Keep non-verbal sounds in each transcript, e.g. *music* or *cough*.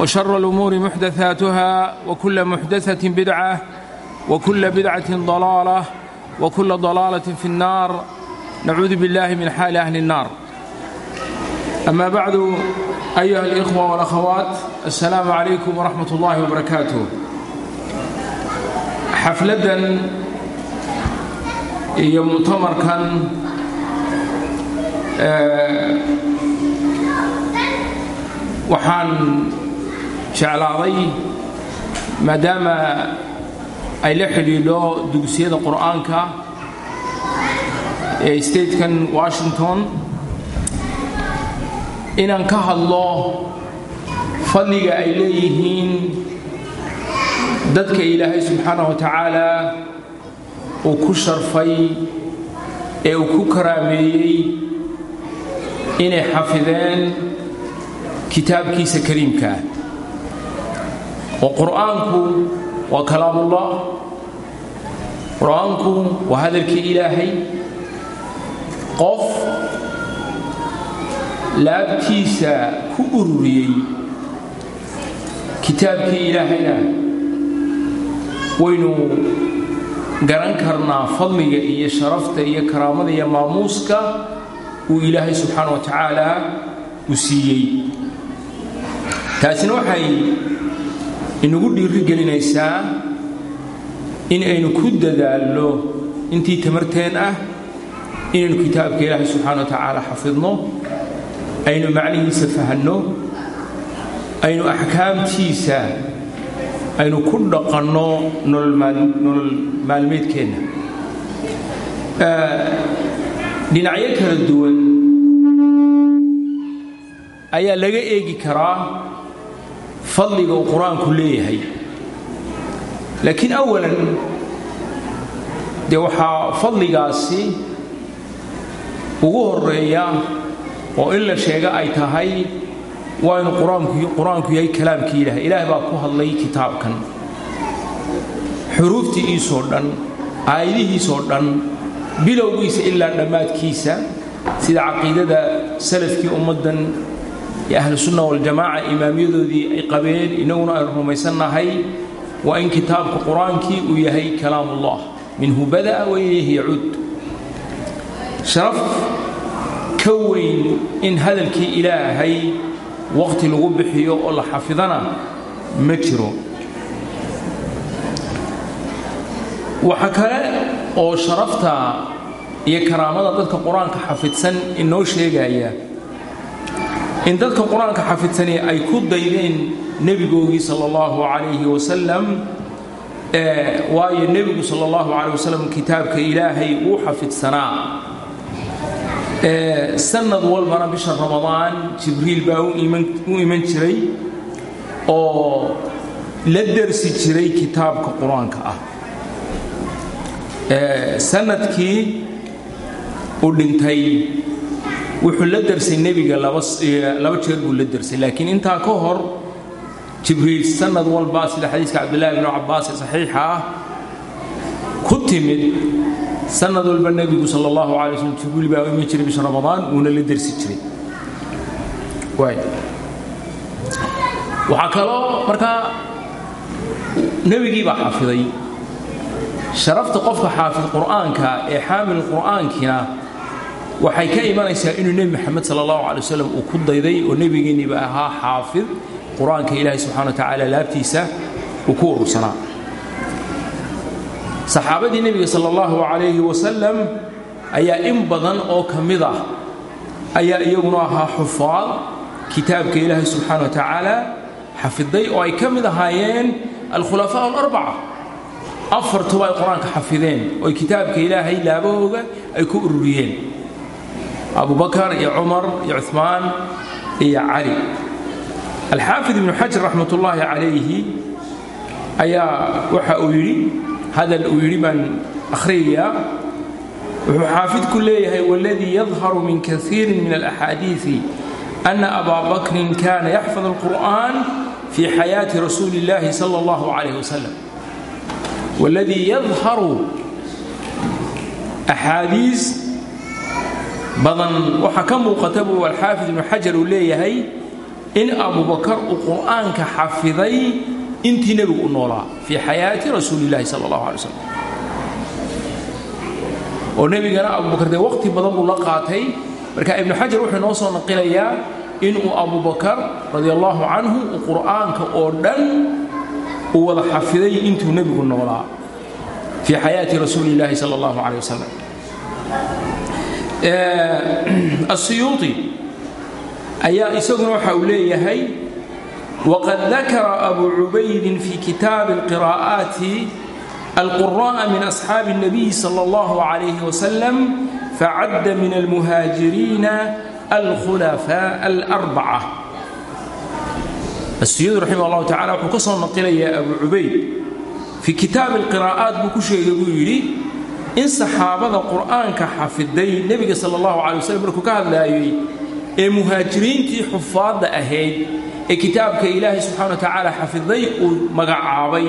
وشر الأمور محدثاتها وكل محدثة بدعة وكل بدعة ضلالة وكل ضلالة في النار نعوذ بالله من حال أهل النار أما بعد أيها الإخوة والأخوات السلام عليكم ورحمة الله وبركاته حفلة iyo mu'tamarkan waxaan jeclaaday maadaama ay la xidhiidho dugsiyada qur'aanka ee statekan washington inaan ka hadlo fadliga ay leeyihiin dadka ilaahay subxaanah wa tacaala uu ku sharfay ee uu ku karaameeyey inay xafideen kitaabkiisa kariimkaa oo qur'aanku waa kalaamullah. Qur'aanku waa hadalkii ilaahay. Qof laabtiisa ku ururiyey kitaabkii ilaahayna waynu garan karnaa fadliga iyo sharafta iyo karaamada iyo maamuuska uu ilaahay subxaana wa tacaala u siiyey. Taasina waxay inagu dhiiri gelinaysaa in aynu ku dadaalno intii tamarteen ah inaynu kitaabka ilaahay subxaana wa tacaala xafidno aynu macnihiisa fahanno aynu axkaamtiisa aynu ku dhaqanno nolol maalmeedkeenna. Dhinacyo kala duwan ayaa laga eegi karaa fadliga uu qur'aanku leeyahay. Laakiin awalan dee waxaa fadligaasi ugu horreeya oo in la sheega ay tahay waa inu qur'aanku yahay kalaamkii ilaah ilaah baa ku hadlay kitaabkan. Xuruuftiiisoo dhan aayadihiisoo dhan bilowgiisa ilaa dhammaadkiisa sida caqiidada salafkii ummaddan ee ahlusunna waljamaaca imaamyadoodii ay qabeen innaguna aynu rumaysannahay waa in kitaabka qur'aankii uu yahay kalaamullah. Minhu bada'a wa ilayhi yacuud sharaf ka weyn in hadalkii ilaahay waqti lagu bixiyo oo la xafidana ma jiro. Waxa kale oo sharafta iyo karaamada dadka qur'aanka xafidsan inoo sheegaya in dadka qur'aanka xafidsani ay ku daydeen nebigoogii sala allahu calayhi wasalam waayo nebigu sala allahu calayh wasalam kitaabka ilaahay wuu xafidsanaa. Sanad walbana bisha ramadaan jibriil baa u iman jiray oo la dersi jiray kitaabka qur'aanka ah. Sanadkii uu dhintay wuxuu la dersay nebiga laba jeer buu la dersay laakiin intaa ka hor jibriil sanad walba sida xadiiska cabdillaahi bnu cabbaas ee saxiixa ah ku timid. Sanad walba nebigu sal allahu alay slm jibriil baa iman jiray bisha ramadaan wuuna la dersi jiray. Waxaa kaloo markaa nebigii baa xafiday sharafta qofka xaafid qur'aanka ee xaamil qur'aankina waxay ka imanaysaa inuu nebi maxamed sal allahu alay wasalam uu ku dayday oo nebigeeniiba ahaa xaafid. Qur'aanka ilaahay subxana wa tacaala laabtiisa uu ku urursanaa. Saxaabadii nebiga sal allahu calayhi wasalam ayaa in badan oo ka mid ah ayaa iyaguna ahaa xufaad kitaabka ilaahay subxaana wa tacaala xafiday oo ay ka mid ahaayeen alkhulafaa alarbaca. Afartuba ay qur'aanka xafideen ooy kitaabka ilaahay laabahooga ay ku ururiyeen abubakar iyo cumar iyo cumaan iyo cali alxaafid ibnu xajar raxmat ullaahi calayhi ayaa waxa uu yidhi hadal uu yidhi baan akhriyayaa wuxuu xaafidku leeyahay waladii yadharu min kaiirin min alaxaadiisi ana abaa bakrin kana yaxfad alqur'an fi xayaati rasuuli اllahi sala اllahu calayh wasalam waladii yadharu axaadiis badan waxaa ka muuqata buu alxaafid ibnu xajar uu leeyahay in abubakar uu qur'aanka xafiday intii nebigu u noolaa fii xayaati rasuuliillaahi sala allahu alay wasalam oo nebigana abubakar dee waqti badan buu la qaatay. Marka ibnu xajar wuxuu noo soo naqilayaa inuu abubakar radia allaahu canhu uu qur'aanka oo dhan uu wada xafiday intuu nebigu noolaa fii xayaati rasuuli illaahi sala allahu calay wasalam *clears throat* asiyuuطi ayaa isaguna waxa uu leeyahay waqad dakara abu cubaydin fi kitaabi اlqira'aati القراء من أصحاب النبي صلى الله عليه وسلم فعد من المهاجرين الخلفاء الأربعة السيد رحمه الله تعالى وحكسر نقل يا أبو عبيد في كتاب القراءات بكشي يقول in saxaabada qur'aanka xafiday nebiga sala allahu calay waslem markuu ka hadlaayay ee muhaajiriintii xufaadda ahayd ee kitaabka ilaahay subxana wa tacaala xafiday uu magacaabay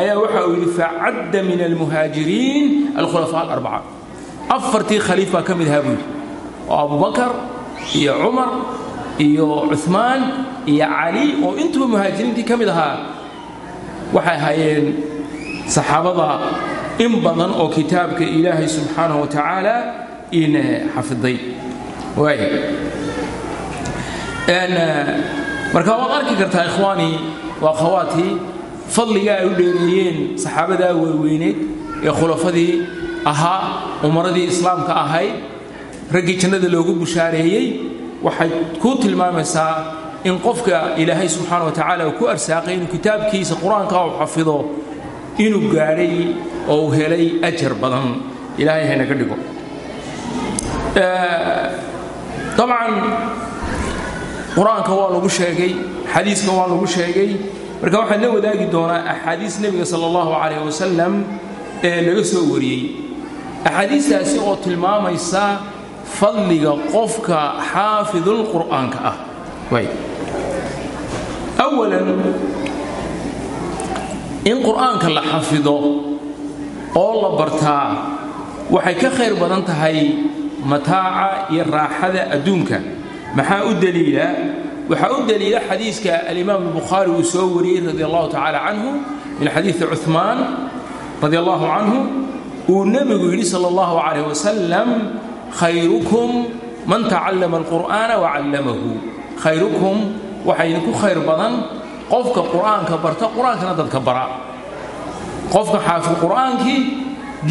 ayaa waxa uu yidhi facadda min almuhaajiriin alkhulafaa alarbaca. Afartii khaliif baa ka mid ahaa buu yidhi. Oo abubakar iyo cumar iyo cuhmaan iyo cali oo intuba muhaajiriintii ka mid ahaa waxay ahaayeen saxaabada in badan oo kitaabka ilaahay subxaanahu wa tacaala in xafiday marka waad arki kartaa ikhwaanii waa khawaatii fadliga ay u dheereeyeen saxaabadaa waaweyneed ee khulafadii ahaa umaradii islaamka ahayd raggii jannada loogu bushaareeyey waxay kuu tilmaamaysaa in qofka ilaahay subxaana wa tacaala uu ku arsaaqay inuu kitaabkiisa qur'aanka uu xafido inuu gaadhay oo uu helay ajar badan ilaahay haynaga dhigo. Dabcan qur'aanka waa lagu sheegay xadiiska waa lagu sheegay. Marka waxaan la wadaagi doonaa axaadiis nebiga sala allahu calayh wasalam ee laga soo wariyey. Axaadiistaasi oo tilmaamaysa fadliga qofka xaafidul qur'aanka ah. Awalan in qur'aanka la xafido oo la bartaa waxay ka khayr badan tahay mataaca iyo raaxada adduunka. Maxaa u daliila? Waxaa u daliila xadiiska alimaam albukhaari uu soo wariyey radi allahu tacaala canhu min xadiidi cuثmaan radi allahu canhu uu nebigu yidhi sala allahu calayh wasalam khayrukum man tacallama alqur'aana wacallamahu khayrukum waxaa idinku khayr badan qofka qur'aanka barta qur'aankana dadka bara qofka xaafid qur'aankii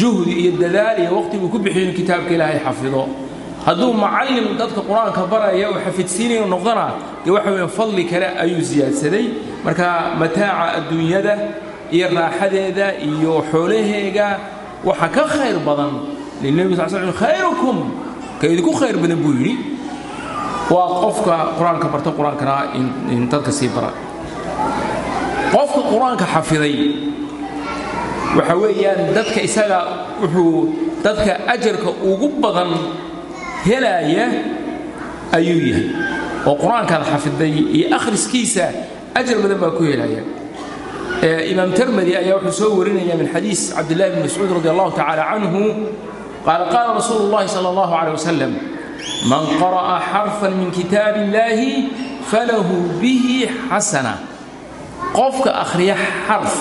juhdi iyo dadaal iyo waqtiguu ku bixiyo in kitaabka ilaahay xafido. Hadduu macallin dadka qur'aanka baraya oo xafidsiinayo noqdana dee waxa weya fadli kale ayuu siyaadsaday marka mataaca adduunyada iyo raaxadeeda iyo xoolaheega waxa ka khayr badan lilnebi sal sl khayrukum. Ka idinku khayr badan buu yidhi waa qofka qur'aanka barta qur'aankana in dadka sii bara. Qofka qur'aanka xafiday waxa weeyaan dadka isaga wuxuu dadka ajarka ugu badan helaaya ayuu yahay oo qur-aankaad xafiday iyo akhriskiisa ajar badan baa ku helaya imaam termadi ayaa wuxuu soo warinaya min xadiis cabdillahi bn mascuud radi allahu tacaala canhu qaala qaala rasuulu اllahi salى اllahu alيh wasalam man qara'a xarfan min kitaab illahi falahu bihi xasana qofka akhriya xarf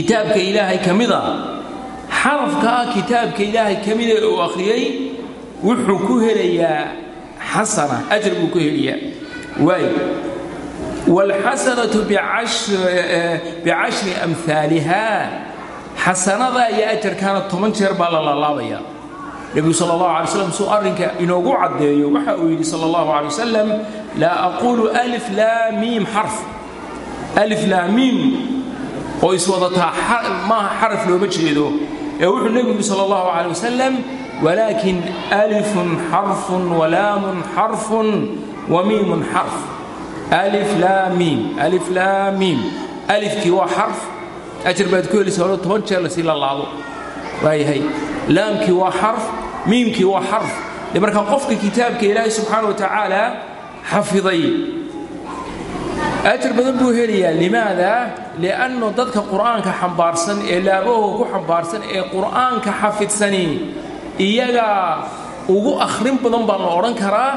kitaabka ilaahay ka mida xarafka ah kitaabka ilaahay ka mida uu akhriyey wuxuu ku helayaa xasana ajar buu ku helayaa. Waay wاlxasanatu bicashri amhaaliha xasanada iyo ajarkaana toban jeer baa la laalaabaya. Nebigu sal allahu alay slam suu arrinka inoogu caddeeyo waxa uu yidhi sal allahu alay wasalam laa aquulu alif laa miim xarf. Alif laa miim oo iswadataa maaha xaraf looma jeedo. Ee wuxuu nebigu sal allahu alay wasalam walaakin alifun xarfun walaamun xarfun wa miimun xarf. Miim. Alifkii waa xarf. Ajar baad ku helaysa hore toban jeer la sii lalaado waayahay. Laamkii waa xarf miimkii waa xarf. Marka qofka kitaabka ilaahay subxaana wa tacaala xafiday ajar badan buu helayaa. Limaada? Liannu dadka qur'aanka xambaarsan ee laabahooga ku xambaarsan ee qur'aanka xafidsani iyagaa ugu akhrin badan baa la odhan karaa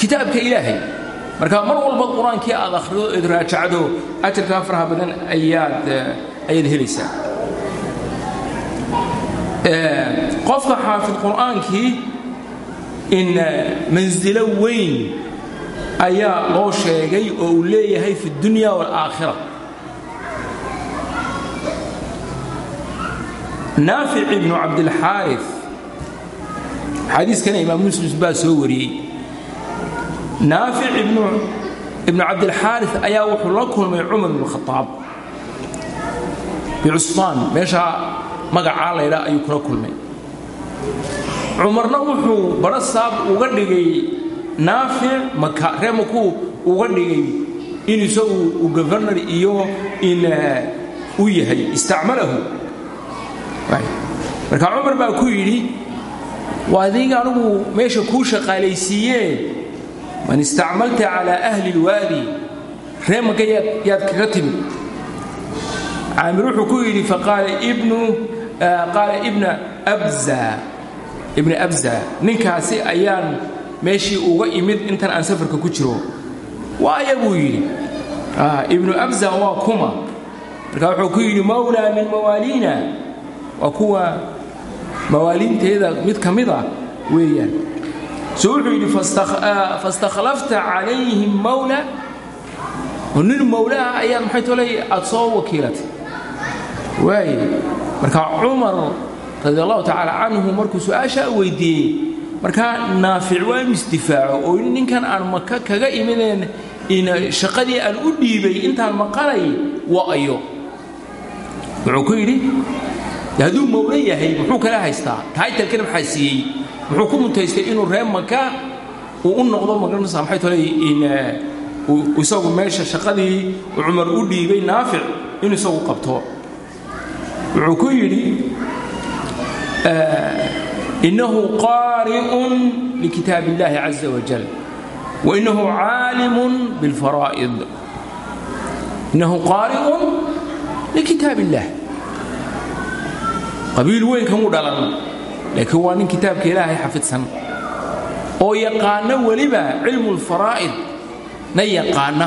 kitaabka ilaahay. Marka mar walba qur'aankii aad akhrido eed raajacdo ajarkaa faraha badan ayaad ayaad helaysaa. Qofka xaafid qur'aankii in mansilo weyn ayaa loo sheegay oo uu leeyahay fi اdunya wاlaakhira naafic ibnu cabdilxaari xadiiskana imaam muslim baa soo wariyey. Naafic ibnu cabdilxaari ayaa wuxuu la kulmay cumar ibn khaaab bicusmaan meeshaa magacaa laydhaa ayuu kula kulmay. Cumarna wuxuu badho saab uga dhigay naafic maka ree makuu uga dhigay in isagu governar iyo in u yahay istacmalahu marka cumar baa ku yidhi waa adiga anugu meesha kuu shaqaalaysiiyee? Man istacmalta calaa ahli اlwaadi ree maka yaad kaga timid caamir wuxuu ku yidhi faqaala ibnu qaala ibna abza. Ibna abza ninkaasi ayaan meeshii uga imid intan aan safarka ku jiro. Waaya buu yidhi ibnu abza waa kuma. Marka wuxuu ku yidhi mawlaa min mawaaliina waa kuwa mawaaliinteeda mid ka mid a weeyaan. So wuxuu yidhi fastakhlafta calayhim mawla. Oo nin mawlaha ayaad maxay tolay aad soo wakiilatay waaye marka cumar radi allahu tacaala canhu markuu su'aashaa weydiiyey markaa naafic waa inu isdifaaco oo ninkan aan maka kaga imideen shaqadii aan u dhiibay intaan maqanay waa ayo. Wuxuu ku yidhi hadduu mawlo yahay muxuu kala haystaa? Taytalkana maxaa siiyey? Muxuu ku muntaystay inuu reer maka uu u noqdo magaranaysa maxay tolay isagu meesha shaqadii cumar u dhiibay naafic inuu isagu qabto? Wuxuu ku yidhi innahu qaari'un likitaab illahi caza wajal wainnahu caalimun bilfaraa'id innahu qaari'un likitaab illah qabiil weyn kamuu dhalan laakiin waa nin kitaabka ilaahay xafidsan oo yaqaana weliba cilmu lfaraa'id na yaqaana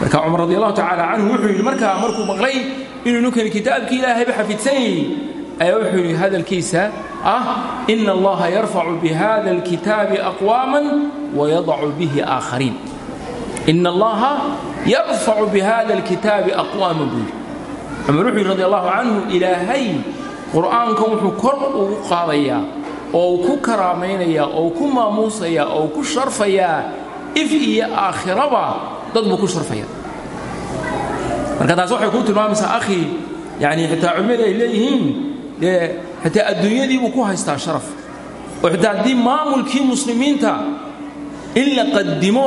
marka cumar radi allahu tacaala canhu wuxuu yidhi markaa markuu maqlay inuu ninkani kitaabkii ilaahayba xafidsan yahay ayaa wuxuu yidhi hadalkiisa ah ina allaha yarfacu bihada alkitaabi aqwaaman wayadacu bihi aakhariin. Ina allaha yarfacu bihada alkitaabi aqwaaman buu yidhi. Cumar wuxuu yidhi radi allahu canhu ilaahay qur'aankan wuxuu kor ugu qaadayaa oo ku karaamaynayaa oo ku maamuusayaa oo ku sharfayaa if iyo aakhiraba dad ku sharfaya marka taas waxay kuu tilmaamaysaa akhi yani xitaa culimmadu ay leeyihiin dee xitaa adduunyadii buu ku haystaa sharaf oo xitaa muslimiinta in la qadimo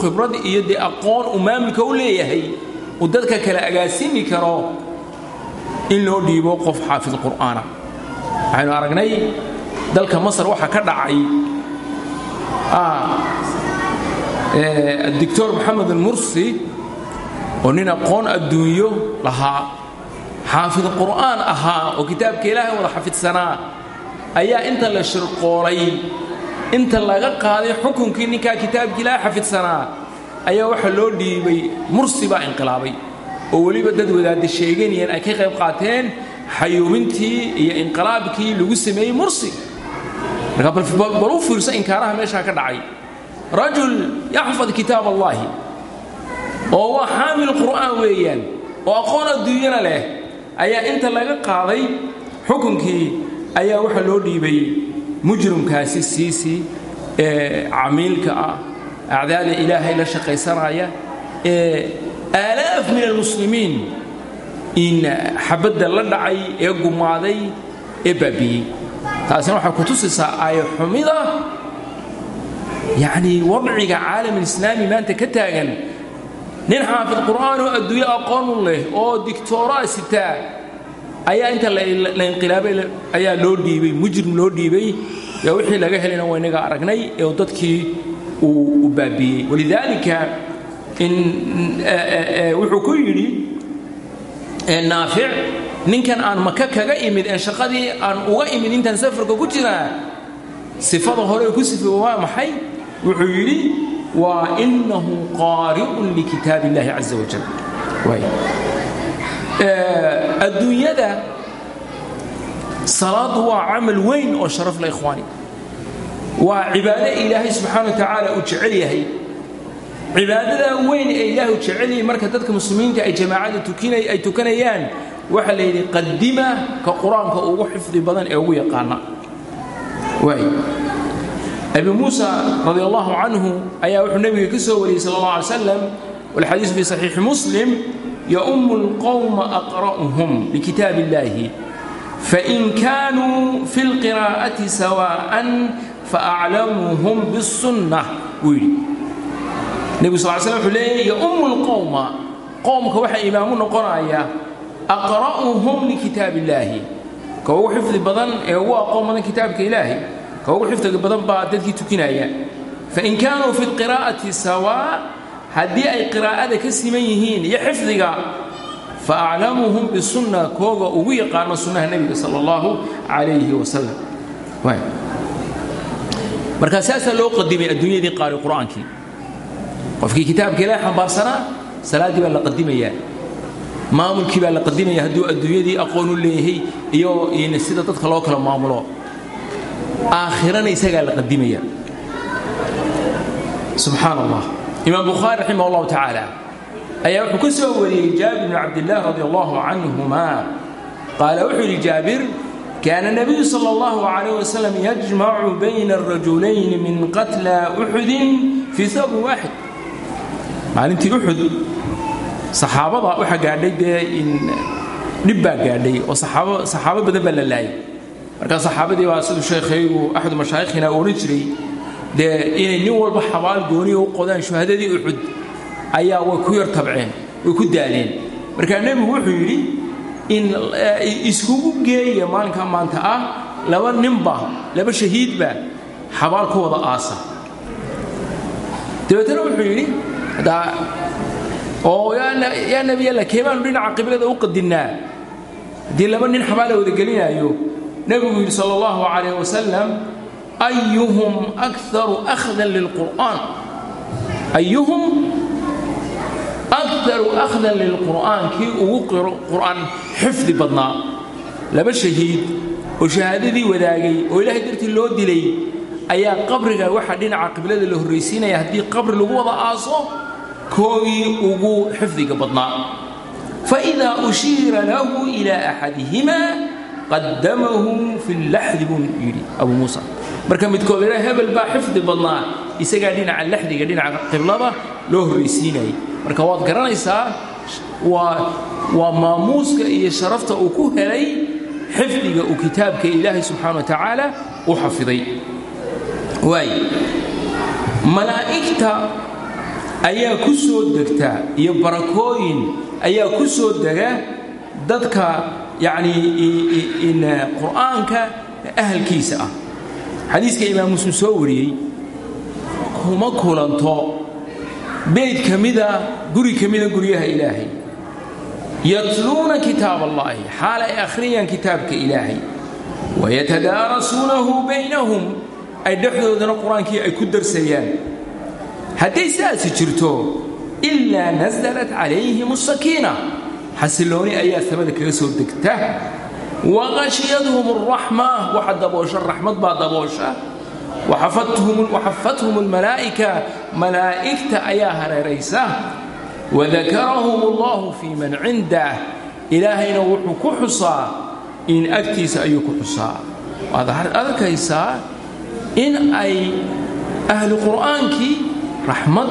khibrad iyo dee aqoon maamulka u leeyahay uu dadka kale agaasimi karo in loo dhiibo qof xaafid qur'aana. Waxaynu aragnay dalka masar waxaa ka dhacay adictor maxamed almursi oo nin aqoon adduunyo lahaa xaafid qur'aan ahaa oo kitaabka ilaahay wada xafidsanaa ayaa inta la shirqoolay inta laga qaaday xukunkii ninkaa kitaabka ilaahay xafidsanaa ayaa waxaa loo dhiibay mursi baa inqilaabay. Oo weliba dad wadaadda sheeganayeen ay ka qayb qaateen xayuubintii iyo inqilaabkii lagu sameeyey mursi. Marka bal u fiirso inkaaraha meeshaa ka dhacay. Rajul yaxfad kitaab allaahi oo waa xaamil qur'aan weeyaan oo aqoon adduunyana leh ayaa inta laga qaaday xukunkii ayaa waxaa loo dhiibay mujrimkaasi siisi ee camiilka ah acdaada ilaahay la shaqaysanaya ee aalaaf min almuslimiin in xabadda la dhacay ee gumaaday ee baabiiyey taasina waxay ku tusaysaa aayo xumida yacnii wadciga caalamiislaami maanta ka taagan nin xaafid qur'aan oo adduunyo aqoon u leh oo dictooraa sitaa ayaa inta la inqilaabay ayaa loo dhiibay mujrim loo dhiibay yaa wixii laga helayna waynaga aragnay ee dadkii uu baabiiyey walidaalika wuxuu ku yidhi naafic ninkan aan maka kaga imid ee shaqadii aan uga imid intaan safarka ku jiraa sifada hore ku sifooba waa maxay? Wuxuu yidhi waa inahu qaari'un likitaab illahi caza wajal adduunyada salaadu waa camal weyn oo sharaf la ikhwaani waa cibaado ilaahay subxaana wa tacaala uu jecel yahay cibaadada weyn ee ilaahay uu jecel yahay marka dadka muslimiinta ay jamaacada ay tukanayaan waxaa la yidhi qadima ka qur'aanka ugu xifdi badan ee ugu yaqaana abi muusa radi allahu canhu ayaa wuxuu nebiga ka soo wariyey sal allah alay slam walxadiisu fi saxiixi muslim يؤم القوم أقرأهم لكتاب الله فإن كانوا في القراءة سواء فأعلمهم بالسنة ويلي النبي صلى الله عليه وسلم حليه يؤم القوم قوم كوحا إمام نقرأيا أقرأهم لكتاب الله كوحا حفظ بدن هو قوم من ka ugu xifdiga badan baa dadkii tukinaya. Fain kaanuu fi lqiraa'ati sawaa haddii ay qiraa'ada ka siman yihiin iyo xifdiga fa aclamuhum bisunna kooga ugu yaqaano sunnaha nebiga sala allahu calayhi wasalam markaa saasaa loo qadimay adduunyadii qaari qur'aankii. Qofkii kitaabka ilaahi xambaarsanaa baa la qadimayaa. Maamulkii baa la qadimaya hadduu adduunyadii aqoonu leeyahay iyo sida dadka loo kala maamulo aakhirana isagaa la qadimaya. Subxaan allah imaam bukhaari raximah allahu tacaala ayaa wuxuu ka soo wariyey jaabir bn cabdillaah radi allahu canhuma. Qaala wuxuu yidhi jaabir kaana nabiyu sala allahu calayh wasalam yajmacu bayna arajulayni min qatla uxudin fii sababin waaxid maalintii uxud saxaabada waxaa gaadhay in dhib gaadhay oo saxaabo badan baa markaa saxaabadii baa siduu sheekhaygu axadu mashaayikhina odhan jiray dee inay nin walba xabaal gooniya u qodaan shuhadadii uxud ayaa way ku yar tabceen way ku daaleen. Markaa nebigu wuxuu yidhi in iskugu geeya maalinkaa maanta ah laba ninba laba shahiidba xabaal ku wada aasa. Dabeetana wuxuu yidhi oo yaa nebiyalla keemaanu dhinaca qiblada u qadinnaa haddii laba nin xabaala wada gelinaayo nebigu yidhi sal اllahu calayh wasalam ayuhum akaru akhdan lilqur'aan ayuhum akaru akhdan lilqur'aan kii ugu qur'an xifdi badnaa. Laba shahiid oo shahaadadii wadaagay oo ilaahay dartii loo dilay ayaa qabriga waxa dhinaca qiblada la horraysiinaya haddii qabri lagu wada aaso koogii ugu xifdiga badnaa. Faidaa ushiira lahu ilaa axadihimaa qadamahu fi laxdi buu yidhi abuu muusa marka midkood idha hebel baa xifdi badnaa isagaa dhinaca laxdiga dhinaca qiblada loo horraysiinayay marka waad garanaysaa waa maamuuska iyo sharafta uu ku helay xifdiga uu kitaabka ilaahay subxaana wa tacaala u xafiday waay malaa'igta ayaa ku soo degta iyo barakooyin ayaa ku soo dega dadka yacnii qur'aanka ahalkiisa ah. Xadiiska imaam muslim soo wariyey kuma kulanto beyd ka mida guri ka mida guryaha ilaahay. Yatluuna kitaab allaahi xaal ay akhriyaan kitaabka ilaahay. Wayatadaarasuunahu baynahum ay dhexdoodana qur'aankii ay ku darsayaan. Hadday sidaasi jirto ilaa nasalat calayhim asakiina xasilooni ayaa samada kaga soo degta. Waqashiyadhum alraxma waxa daboosha raxmad baa daboosha. Waxafathum almalaa'ika malaa'igta ayaa hareeraysa. Wadakarahum allahu fii man cindah ilaahayna wuxuu ku xusaa in agtiisa ayuu ku xusaa. Waad arkaysaa in ay ahlu qur'aankii raxmad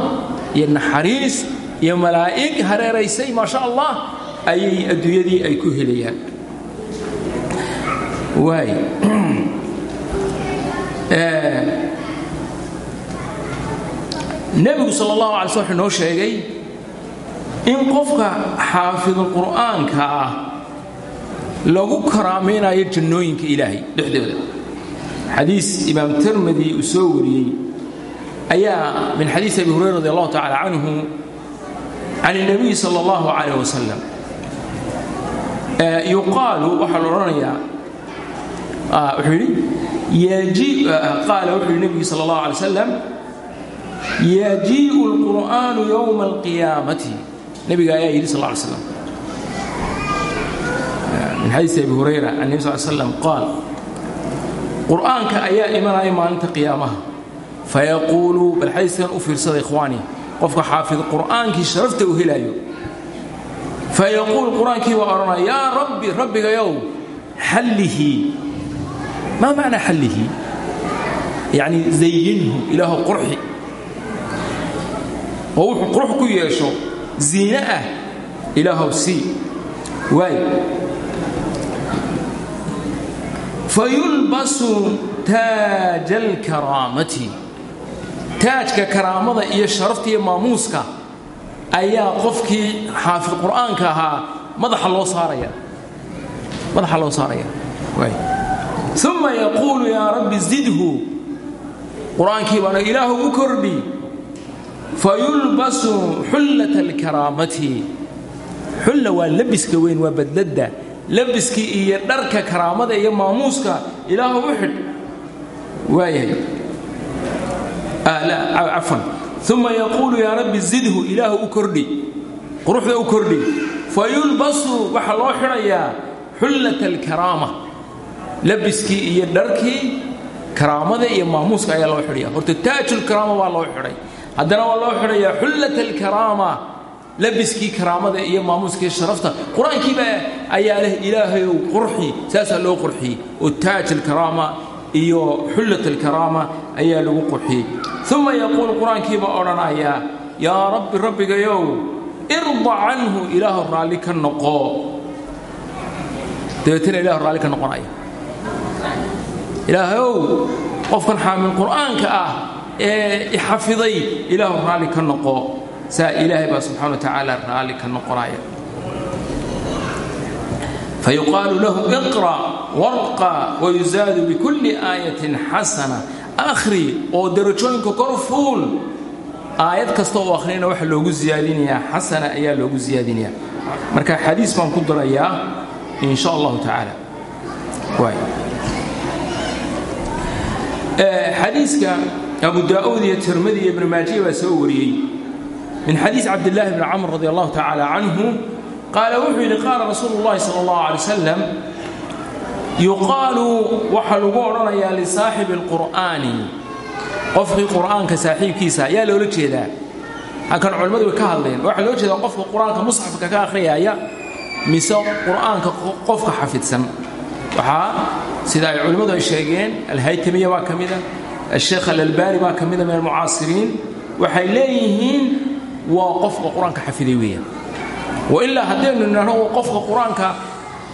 iyo naxariis iyo malaa'ig hareeraysay maa sha allah ayay adduunyadii ay ku helayaan. Waay *clears throat* eh, nebigu sal allahu ala sl wuxuu noo sheegay in qofka xaafidulqur'aanka ah lagu karaamaynayo jannooyinka ilaahay dhexdooda xadiis imaam tirmidi uu soo wariyey ayaa min xadiis abi hurayra radi allahu tacaala canhu can اlnabiy sal اllahu alayh wasalam Eh, yuqaalu waxaa la odhanayaa ah, wuxuu yidhi eh, eh, qaala wuxuu yidhi nebigu sal allah alay salam yajii'u alqur'aanu yowma alqiyaamati. Nebiga ayaa yidhi sal ly slam min xadiisi abi hurayra an nebi sal slam qaal qur'aanka ayaa imanaya maalinta qiyaamaha. Fayaquulu bal xadiiskan u fiirsada ikhwaani qofka xaafid qur'aankii sharafta uu helaayo fayaquul qur'aankii baa odhanaya yaa rabbi rabbigayow xallihi maa macnaa xallihi yacni zayinhu ilaahu qurxi oo wuxuu qurux ku yeesho ziine ah ilaahow sii waay fayulbasu taaja alkaraamati taajka karaamada iyo sharafta iyo maamuuska ayaa qofkii xaafid qur'aanka ahaa madaxa loo saaraya. Madaxa loo saaraya. Uma yaquulu yaa rabbi zidhu. Qur'aankii baana ilaahu u kordhi. Fayulbasu xullat alkaraamati. Xulla waa labiska weyn waa badladda. Labiskii iyo dharka karaamada iyo maamuuska ilaahu u xidh. Waayahay cafan uma yaquulu yaa rabbi zidhu ilaahu u kordhi quruxda u kordhi. fayulbasu waxaa loo xidhayaa xullat alkaraama labiskii iyo dharkii karaamada iyo maamuuska ayaa loo xidhaya. horta taajulkaraama waa loo xidhay. haddana waa loo xidhayaa xullat alkaraama labiskii karaamada iyo maamuuskii sharafta qur'aankiiba ayaa leh ilaahayow qurxi saasaa loo qurxiyey oo taaj alkaraama iyo xullat alkaraama ayaa lagu qurxiyey uma yaquulu qur'aankiibaa odhanayaa yaa rabbi rabbigayow irda canhu ilaahu raalli ka noqo dabeetana ilahu raalli ka noqonaya ilaahayow qofkan xaamil qur'aanka ah ee ixafiday ilaahu raalli ka noqo saa ilaahay baa subxana wa tacaala raalli ka noqonaya fayuqaalu lahu iqra warqa wayuzaadu bikulli aayatin xasana akhri oo darajooyinka kor fuul. Aayad kasta oo akhriyana waxa loogu ziyaadinayaa xasana ayaa loogu ziyaadinayaa. Marka xadiis baan ku darayaa in sha allahu tacaala xadiiska abu daa'uud iyo tirmidi iyo ibnu maajiya soo wariyey. Min xadiis cabdillaahi bni camr radi allahu tacaala canhu wuxuu yidhi qaala rasuulu llahi sala allahu alay yuqaalu waxaa lagu odhanayaa lisaaxibi alqur'aani. Qofkii qur'aanka saaxiibkiisa ayaa loola jeedaa. Halkan culimmadu way ka hadleen waxaa loo jeedaa qofka qur'aanka musxafka ka akhriyaaya mise qur'aanka qofka xafidsan. Waxaa sida ay culimmadu ay sheegeen alhaytamiya baa ka mida asheekh alalbani baa ka mida min almucaasiriin waxay leeyihiin waa qofka qur'aanka xafiday weeyaan. Wailaa haddaynu nidhahno qofka qur'aanka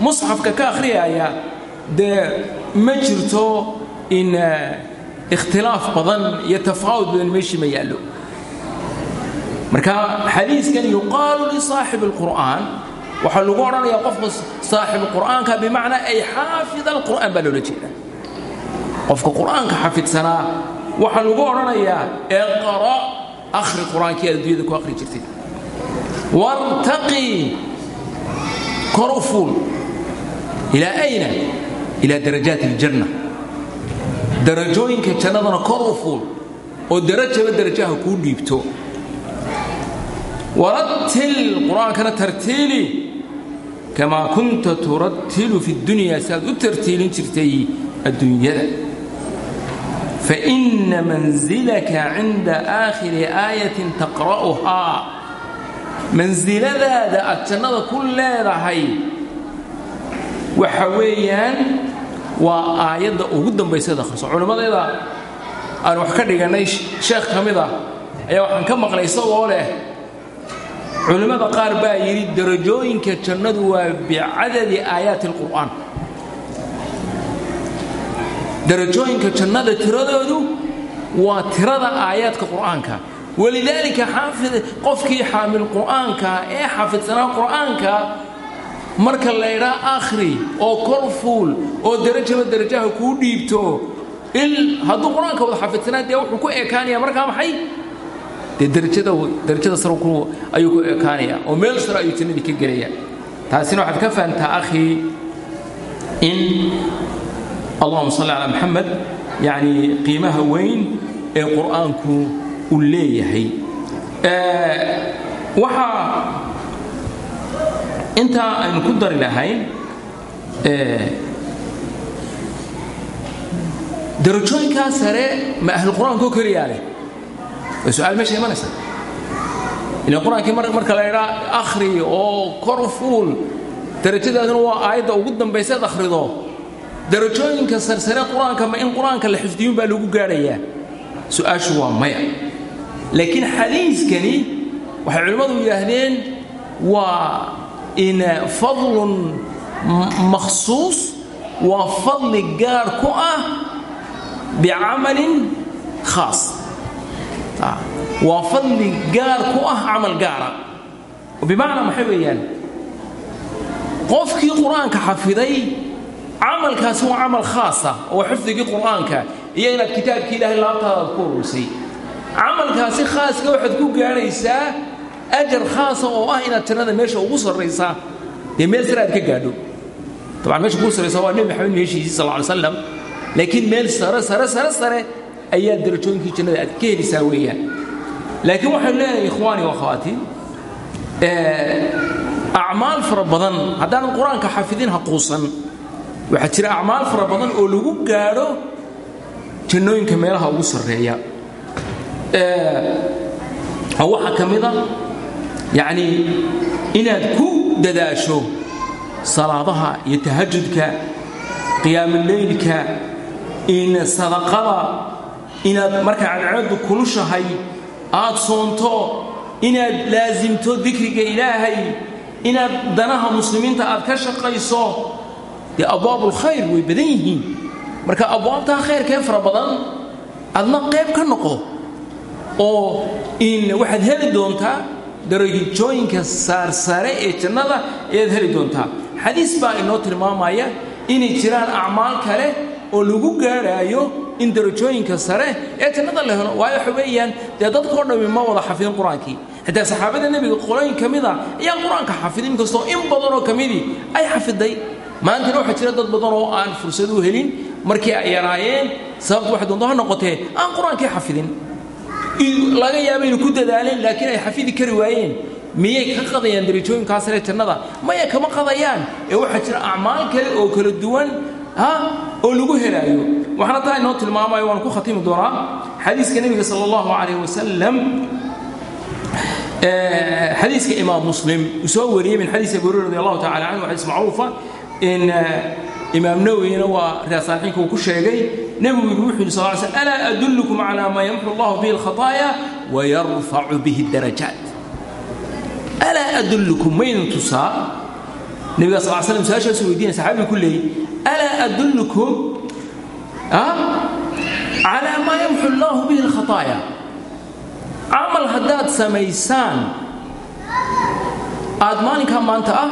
musxafka ka akhriyaaya dee ma jirto in ikhtilaaf badan iyo tafaawud badan meeshii ma yaallo. Marka xadiiskan yuqaalu lisaaxibi alqur'aan waxaa lagu odhanayaa qofka saaxibu qur'aanka bimacnaa ay xaafid alqur'aan baa loola jeedaa. Qofka qur'aanka xafidsanaa waxaa lagu odhanayaa iqra akhri qur'aankii aad addunyada ku akhri jirtay. Wartaqi kor u fuul. Ilaa ayna ilaa darajaat aljanna darajooyinka jannadana kor u fuul oo darajaba darajaha kuu dhiibto. Warattil qur'aankana tartiili kamaa kunta turattilu fi اddunya si aad u tartiilin jirtay adduunyada. Faina mansilaka cinda aakhiri aayatin taqra'uhaa mansiladaada aad jannada ku leedahay waxa weeyaan waa aayadda ugu dambaysada akhriso culimmadeeda aan wax ka dhigannay sheekh ka mid ah ayaa waxaan ka maqlay isagoo leh culimmada qaar baa yidhi darajooyinka jannadu waa bicadadi aayaati alqur'aan darajooyinka jannada tiradoodu waa tirada aayaadka qur'aanka. Walidaalika xaafid qofkii xaamil qur'aanka ee xafidsanaa qur'aanka marka laydhaa akhri oo kor fuul oo derajaba derajaha kuu dhiibto hadduu qur'aanka wada xafidsanaa dee wuxuu ku ekaanaya markaa maxay? Dee derajada sare ayuu ku ekaanaya oo meel sare ayuu jannadii ka gelaya taasina waxaad ka fahamtaa akhii in allahuma salli calaa maxamed yacni qiimaha weyn ee qur'aanku uu leeyahay. Waxaa intaa aynu ku dari lahayn darajooyinkaa sare ma ahlu qur'aankoo keliyaa leh waa su'aal meesha imanaysa ilan qur'aankii marka la idhaa akhri oo kor fuul. Darajadaaduna waa aayadda ugu dambaysaad akhrido. Darajooyinka sarsare qur'aanka ma in qur'aanka la xifdiyuun baa lagu gaadhayaa? Su'aashu waa maya. Laakiin xadiiskani waxay culimmadu yidhaahdeen waa fadlun makhsuus waa fadli gaar ku ah bicamalin khaas waa fadli gaar ku ah camal gaara bimacnaa maxay weeyaan qofkii qur'aanka xafiday camalkaasi waa camal khaasa oo xifdigii qur'aanka iyo inaad kitaabkii ilaahay laabtaadaad ku urursay camalkaasi khaaska waxaad ku gaadhaysaa ajar khaasa oo ah inaad jannada meesha ugu sarraysaa dee meel sare aad ka gaadho dabcan meesha kugu sarraysa waa nebi maxamed meeshiisii sal ly slam laakiin meel sare sare sare sare ayaa darajooyinkii jannada aad ka helisaa weeyaan laakiin waxaynu leenahay ikhwaani wa akhawaati acmaal fara badan haddaanan qur'aanka xafidin ha quusan waxaa jira acmaal fara badan oo lagu gaadho jannooyinka meelaha ugu sarreeya oo waxaa ka mid a yacnii inaad ku dadaasho salaadaha iyo tahajudka qiyaamuleylka in sadaqada inaad markaa cadceeddu kulushahay aad soonto inaad laasimto dikriga ilaahay inaad danaha muslimiinta aad ka shaqayso dee abwaabulkhayr way badan yihiin. Marka abwaabtaa khayrkee fara badan adna qayb ka noqo oo in waxaad heli doontaa darajooyinka saarsare ee jannada ayaad heli doontaa xadiis baa inoo tilmaamaya inay jiraan acmaal kale oo lagu gaadhaayo in darajooyinka sare ee jannada la helo. Waayo waxa weeyaan dee dadkao dhammi ma wada xafidin qur'aankii. Xitaa saxaabada nebiga qolooyin ka mid a ayaan qur'aanka xafidin inkastoo in badanoo ka midii ay xafiday. Maantana waxaa jira dad badan oo aan fursad u helin markii ay yaraayeen sababtu waxay doonto ha noqotee aan qur'aankii xafidin laga yaaba inay ku dadaaleen laakiin ay xafidi kari waayeen. Miyay ka qadayaan darajooyinkaa sare jannada maya kama qadayaan. Ee waxaa jira acmaal kale oo kala duwan ha oo lagu helaayo. Waxaana taa inoo tilmaamayo waan ku khatimi doonaa xadiiska nebiga sala allahu calayh wasalam xadiiska imaam muslim. Uu soo wariyey min xadiis abi hurayra radi allahu tacala canhu xadiis macruufa in imaam nawowina waa riyaasaalxiinka uu ku sheegay nebigu wuxuu yidhi sal alaa adullukum calaa maa yamxu allahu bihi alkhataaya wayarfacu bihi darajaat. Alaa adullukum maynu tusaa nebiga sal slam su'aashaasu weydiinaya saxaabiga ku leeyey alaa adullukum calaa maa yamxu allahu bihi alkhataaya camal haddaad samaysaan aad maalinkaa maanta ah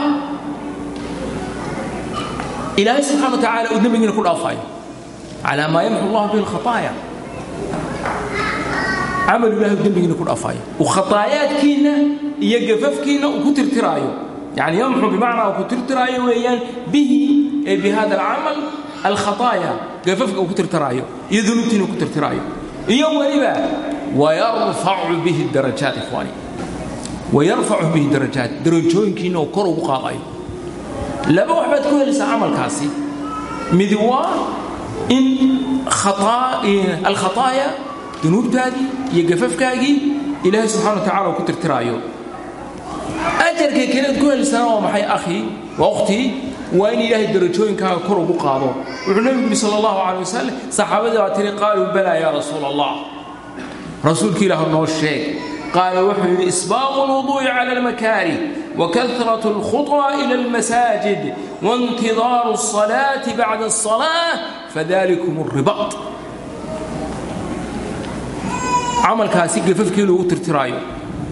ilaahay subxana wa tacaala uu dembigiina ku dhaafaayo. Calaa maa yamxu allahu bihi alkhataaya camal ilahay uu dembigiina ku dhaafaayo. Uu khataayaadkiinna iyo gafafkiinna uu ku tirtiraayo. Yani yamxu bimacnaa uu ku tirtiraayo weeyaan? Bihi ay bi hada alcamal alkhataaya gafafka uu ku tirtiraayo iyo dunuubtiina uu ku tirtiraayo. Iyo weliba wayarfacu bihi darajaat ikhwaani. Wayarfacu bihi darajaat darajooyinkiina uu kor ugu qaadayo laba wax baad ku helaysaa camalkaasi. Mid waa in alkhataaya dunuubtaadii iyo gafafkaagii ilaahay subxana wa tacala ku tirtiraayo. Ajarka kaleed ku helisaana waa maxay akhi? Waa ukhtii waa in ilaahay darajooyinkaaga kor ugu qaado. Wuxuu nebigu yidhi sala allahu calay wasalam saxaabadii baa tiri qaaluu balaa yaa rasuula allah rasuulka ilaah noo sheeg qaala wuxuu yidhi isbaaqu lwuduu'i cala almakaarih وكثرة الخطى إلى المساجد وانتظار الصلاة بعد الصلاة فذلكم الرباط camalkaasi gafafkii lagu tirtiraayo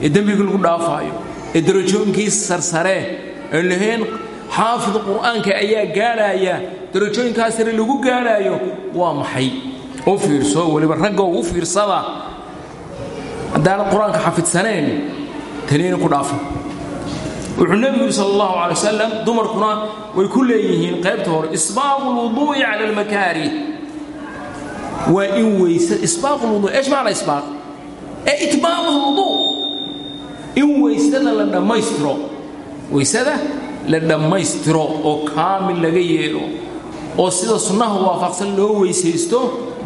ee dembigii lagu dhaafaayo ee darajooyinkii sarsare ee lahayn xaafid qur'aanka ayaa gaadhaya darajooyinkaa sare lagu gaadhaayo waa maxay u fiirso weliba ragga ugu fiirsada haddaanad qur'aanka xafidsaneen taniina ku dhaafa wuxuu nebigu yidhi sal allahu calay wasalam way ku leeyihiin qaybta hore isbaaqu lwuduu'i cala almakaarih waa in weysa isbaaqu lwuduu eesh macna isbaaq? Ee itmaamu lwuduu in weysada la dhammaystiro. Weysada la dhammaystiro oo kaamil laga yeelo oo sida sunnaha waafaqsan loo weysaysto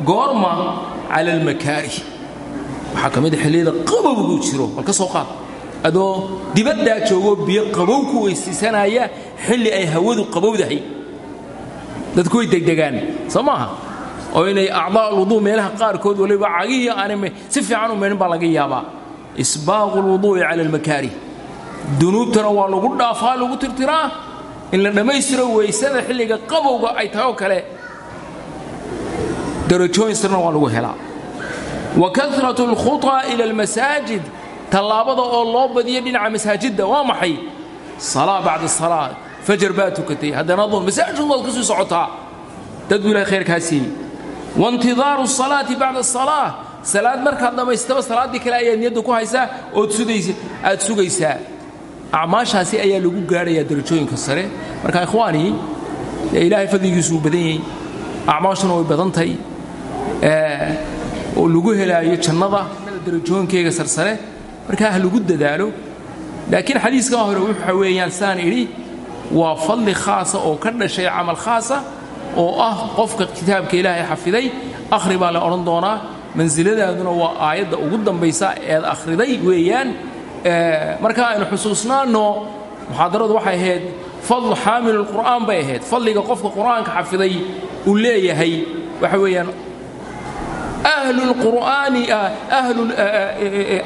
goorma cala almakaarih waxaa ka mid a xilliyada jiro bal soo qaad. Adoo dibaddaa joogoo biyo qabow ku xilli ay hawadu qabowdahay. Dadku way degdegaan soo oo inay acdaa lwuduu meelaha qaarkood waliba cagihii aanay si fiican u meedhin baa laga yaabaa. Isbaaqu lwuduu'i cala almakaarih. Dunuubtana waa lagu dhaafaa lagu tirtiraa. In la dhammaystiro weysada xilliga qabowga ay tahay kale. Darajooyin sirna waa lagu helaa wa karatu alkhutaa ila almasaajid tallaabada oo loo badiyo dhinaca masaajidda waa maxay? Salaa bacda salaa. Fajar baa tukatay. Haddana duhr masaajid waad ka sii socotaa. Dad buu ilahay khayrkaa siiyey. Waintidaaru asalaati bacda asalaa salaad markaad dhammaystaba salaaddii kale ayaad niyadda ku haysaa ood sugaysa aad sugaysaa. Acmaashaasi ayaa lagu gaadhayaa darajooyinka sare. Marka ikhwaanii ilaahay fadligiisu uu badan yahay. Acmaashuna way badantahay oo lagu helaayo jannada darajooyinkeyga sarsare markaa ha lagu dadaalo. Laakiin xadiiskan hore waxa weeyaan saan idhi waa fadli khaasa oo ka dhashay camal khaasa oo ah qofka kitaabka ilaahay xafiday. Akhri baa la odhan doonaa mansiladaaduna waa aayadda ugu dambaysa eed akhriday weeyaan. Marka aynu xusuusnaanno muxaadaradu waxay ahayd fadlu xaamilu lqur'aan bay ahayd. Fadliga qofka qur'aanka xafiday uu leeyahay. Waxa weeyaan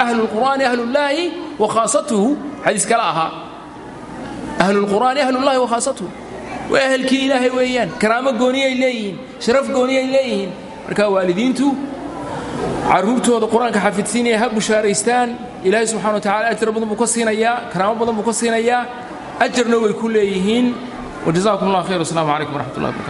ahlulqur'aani ahlulaahi wahaasatuhu xadiis kale ahaa ahlulqur'aani ahlullahi wakhaasatuhu waa ehelkii ilaahay weeyaan karaamo gooniyay leeyihiin sharaf gooniyay leeyihiin marka waalidiintu caruurtooda qur'aanka xafidsiinaya ha bushaaraystaan ilaahay subxana wa tacala ajar badan buu ka siinayaa karaamo badan buu ka siinayaa ajarna way ku leeyihiin wajazakum allah khayr wasalaamu calaykum waraxmat ullahi barkatu